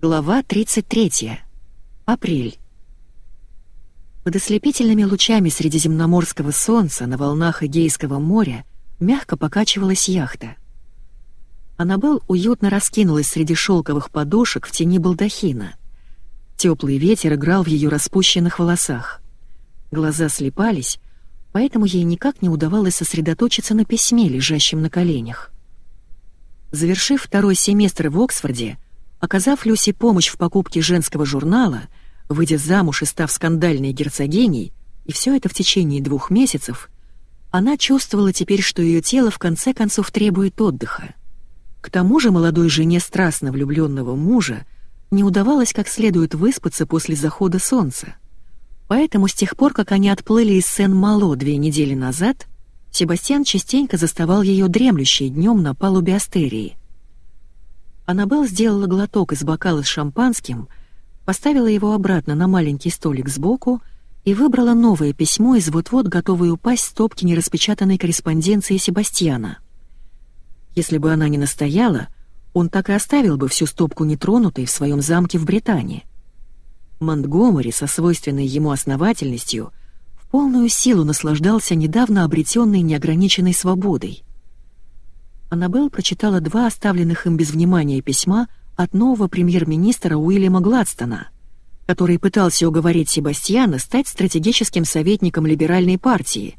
Глава 33. Апрель. Под ослепительными лучами средиземноморского солнца на волнах Эгейского моря мягко покачивалась яхта. Аннабелл уютно раскинулась среди шелковых подушек в тени балдахина. Теплый ветер играл в ее распущенных волосах. Глаза слепались, поэтому ей никак не удавалось сосредоточиться на письме, лежащем на коленях. Завершив второй семестр в Оксфорде, Оказав Люси помощь в покупке женского журнала, выйдя замуж и став скандальной герцогиней, и все это в течение двух месяцев, она чувствовала теперь, что ее тело в конце концов требует отдыха. К тому же молодой жене страстно влюбленного мужа не удавалось как следует выспаться после захода солнца. Поэтому с тех пор, как они отплыли из Сен-Мало две недели назад, Себастьян частенько заставал ее дремлющей днем на палубе Астерии. Аннабелл сделала глоток из бокала с шампанским, поставила его обратно на маленький столик сбоку и выбрала новое письмо из вот-вот готовой упасть стопки нераспечатанной корреспонденции Себастьяна. Если бы она не настояла, он так и оставил бы всю стопку нетронутой в своем замке в Британии. Монтгомери со свойственной ему основательностью в полную силу наслаждался недавно обретенной неограниченной свободой. Аннабелл прочитала два оставленных им без внимания письма от нового премьер-министра Уильяма Гладстона, который пытался уговорить Себастьяна стать стратегическим советником либеральной партии,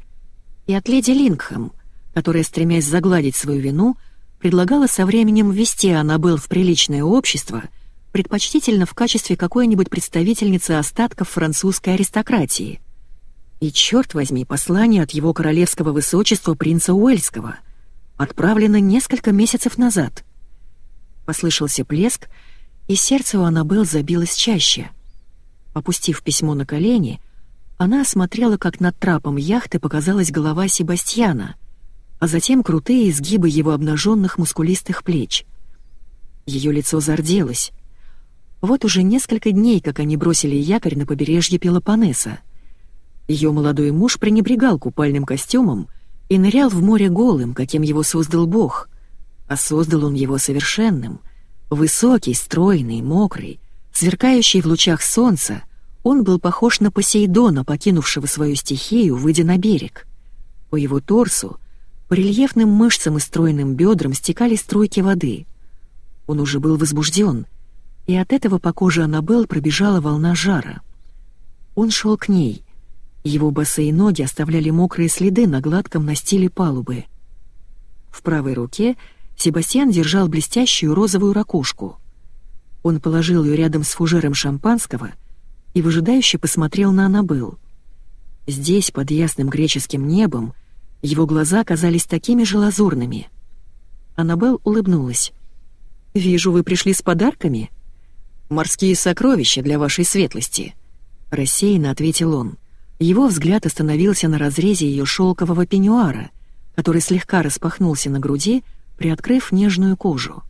и от леди Лингхэм, которая, стремясь загладить свою вину, предлагала со временем ввести Аннабелл в приличное общество, предпочтительно в качестве какой-нибудь представительницы остатков французской аристократии. И, черт возьми, послание от его королевского высочества принца Уэльского — отправлено несколько месяцев назад. Послышался плеск, и сердце у Аннабелл забилось чаще. Опустив письмо на колени, она осмотрела, как над трапом яхты показалась голова Себастьяна, а затем крутые изгибы его обнаженных мускулистых плеч. Ее лицо зарделось. Вот уже несколько дней, как они бросили якорь на побережье Пелопоннеса. Ее молодой муж пренебрегал купальным костюмом, и нырял в море голым, каким его создал Бог. А создал он его совершенным. Высокий, стройный, мокрый, сверкающий в лучах солнца, он был похож на Посейдона, покинувшего свою стихию, выйдя на берег. По его торсу, по рельефным мышцам и стройным бедрам стекали струйки воды. Он уже был возбужден, и от этого по коже Аннабелл пробежала волна жара. Он шел к ней — его босые ноги оставляли мокрые следы на гладком настиле палубы. В правой руке Себастьян держал блестящую розовую ракушку. Он положил ее рядом с фужером шампанского и выжидающе посмотрел на Аннабелл. Здесь, под ясным греческим небом, его глаза казались такими же лазурными. Аннабелл улыбнулась. «Вижу, вы пришли с подарками?» «Морские сокровища для вашей светлости», — рассеянно ответил он. Его взгляд остановился на разрезе ее шелкового пеньюара, который слегка распахнулся на груди, приоткрыв нежную кожу.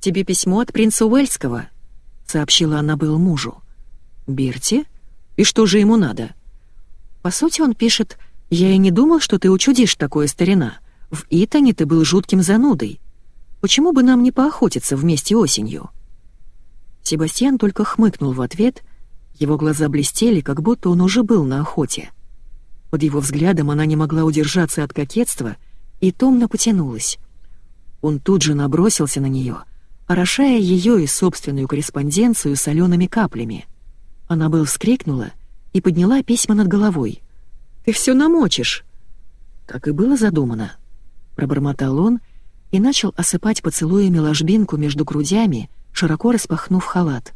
«Тебе письмо от принца Уэльского», — сообщила она был мужу. «Бирти? И что же ему надо?» «По сути, он пишет, «Я и не думал, что ты учудишь такое, старина. В Итане ты был жутким занудой. Почему бы нам не поохотиться вместе осенью?» Себастьян только хмыкнул в ответ его глаза блестели, как будто он уже был на охоте. Под его взглядом она не могла удержаться от кокетства и томно потянулась. Он тут же набросился на нее, орошая ее и собственную корреспонденцию солеными каплями. Она был вскрикнула и подняла письма над головой. «Ты все намочишь!» «Так и было задумано», — пробормотал он и начал осыпать поцелуями ложбинку между грудями, широко распахнув халат.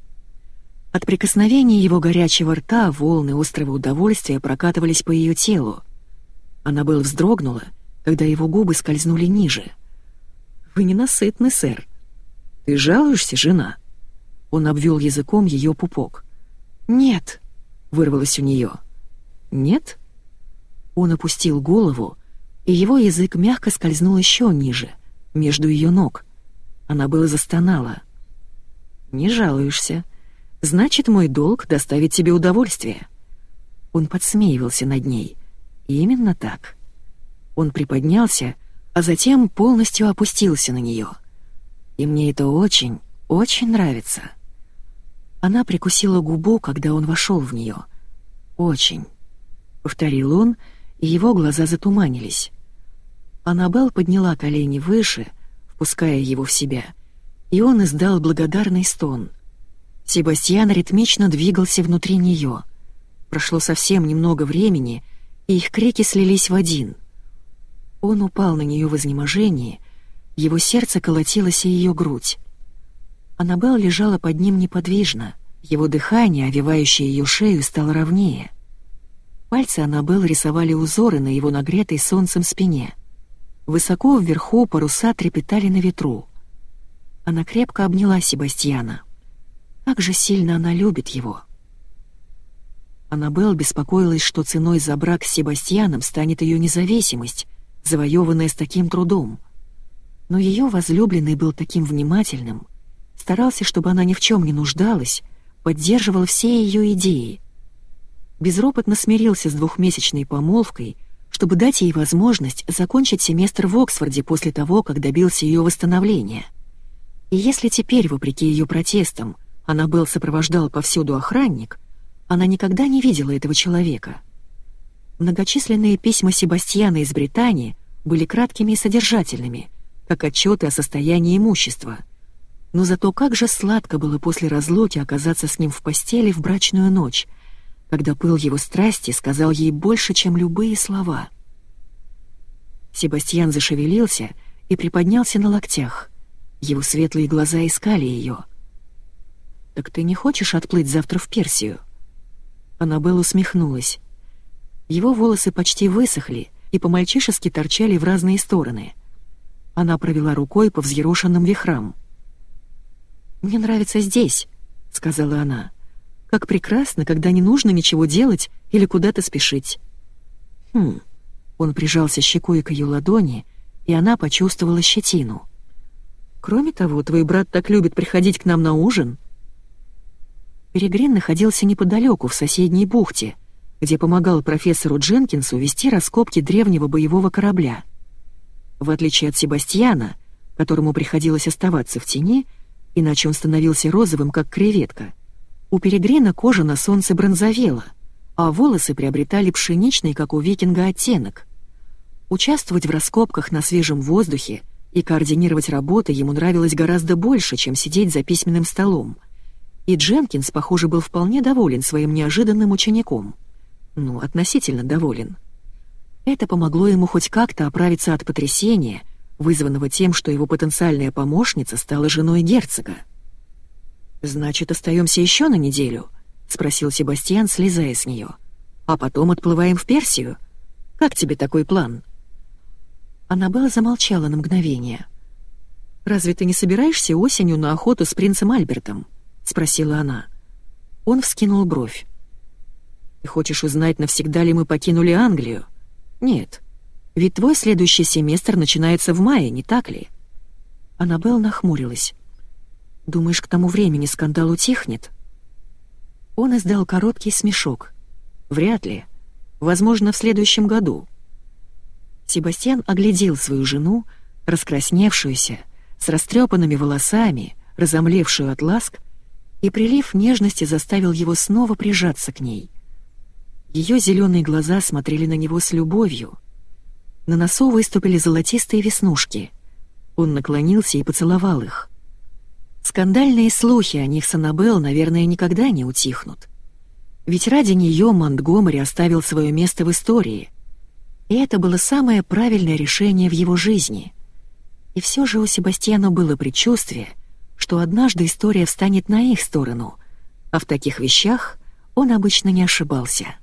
От прикосновения его горячего рта волны острого удовольствия прокатывались по ее телу. Был вздрогнула, когда его губы скользнули ниже. «Вы ненасытны, сэр. Ты жалуешься, жена?» Он обвел языком ее пупок. «Нет», — вырвалось у нее. «Нет?» Он опустил голову, и его язык мягко скользнул еще ниже, между ее ног. Она была застонала. «Не жалуешься», Значит, мой долг — доставить тебе удовольствие». Он подсмеивался над ней. Именно так. Он приподнялся, а затем полностью опустился на нее. И мне это очень, очень нравится». Она прикусила губу, когда он вошел в нее. «Очень», — повторил он, и его глаза затуманились. Аннабелл подняла колени выше, впуская его в себя, и он издал благодарный стон. Себастьян ритмично двигался внутри нее. Прошло совсем немного времени, и их крики слились в один. Он упал на нее в изнеможении, его сердце колотилось и ее грудь. Аннабелл лежала под ним неподвижно, его дыхание, овивающее ее шею, стало ровнее. Пальцы Аннабелл рисовали узоры на его нагретой солнцем спине. Высоко вверху паруса трепетали на ветру. Она крепко обняла Себастьяна. Как же сильно она любит его. Аннабелл беспокоилась, что ценой за брак с Себастьяном станет ее независимость, завоеванная с таким трудом. Но ее возлюбленный был таким внимательным, старался, чтобы она ни в чем не нуждалась, поддерживал все ее идеи. Безропотно смирился с двухмесячной помолвкой, чтобы дать ей возможность закончить семестр в Оксфорде после того, как добился ее восстановления. И если теперь, вопреки ее протестам, Аннабелл сопровождал повсюду охранник, она никогда не видела этого человека. Многочисленные письма Себастьяна из Британии были краткими и содержательными, как отчеты о состоянии имущества. Но зато как же сладко было после разлуки оказаться с ним в постели в брачную ночь, когда пыл его страсти сказал ей больше, чем любые слова. Себастьян зашевелился и приподнялся на локтях. Его светлые глаза искали ее. «Так ты не хочешь отплыть завтра в Персию?» Аннабелл усмехнулась. Его волосы почти высохли и по-мальчишески торчали в разные стороны. Она провела рукой по взъерошенным вихрам. «Мне нравится здесь», — сказала она. «Как прекрасно, когда не нужно ничего делать или куда-то спешить». «Хм...» Он прижался щекой к ее ладони, и она почувствовала щетину. «Кроме того, твой брат так любит приходить к нам на ужин», Перегрин находился неподалеку, в соседней бухте, где помогал профессору Дженкинсу вести раскопки древнего боевого корабля. В отличие от Себастьяна, которому приходилось оставаться в тени, иначе он становился розовым, как креветка, у Перегрина кожа на солнце бронзовела, а волосы приобретали пшеничный, как у викинга, оттенок. Участвовать в раскопках на свежем воздухе и координировать работы ему нравилось гораздо больше, чем сидеть за письменным столом — и Дженкинс, похоже, был вполне доволен своим неожиданным учеником. Ну, относительно доволен. Это помогло ему хоть как-то оправиться от потрясения, вызванного тем, что его потенциальная помощница стала женой герцога. «Значит, остаемся еще на неделю?» — спросил Себастьян, слезая с нее. «А потом отплываем в Персию? Как тебе такой план?» Аннабелла замолчала на мгновение. «Разве ты не собираешься осенью на охоту с принцем Альбертом?» — спросила она. Он вскинул бровь. «Ты хочешь узнать, навсегда ли мы покинули Англию?» «Нет. Ведь твой следующий семестр начинается в мае, не так ли?» Аннабелл нахмурилась. «Думаешь, к тому времени скандал утихнет?» Он издал короткий смешок. «Вряд ли. Возможно, в следующем году». Себастьян оглядел свою жену, раскрасневшуюся, с растрепанными волосами, разомлевшую от ласк, и прилив нежности заставил его снова прижаться к ней. Ее зеленые глаза смотрели на него с любовью. На носу выступили золотистые веснушки. Он наклонился и поцеловал их. Скандальные слухи о них с Аннабелл, наверное, никогда не утихнут. Ведь ради нее Монтгомери оставил свое место в истории. И это было самое правильное решение в его жизни. И все же у Себастьяна было предчувствие — что однажды история встанет на их сторону, а в таких вещах он обычно не ошибался.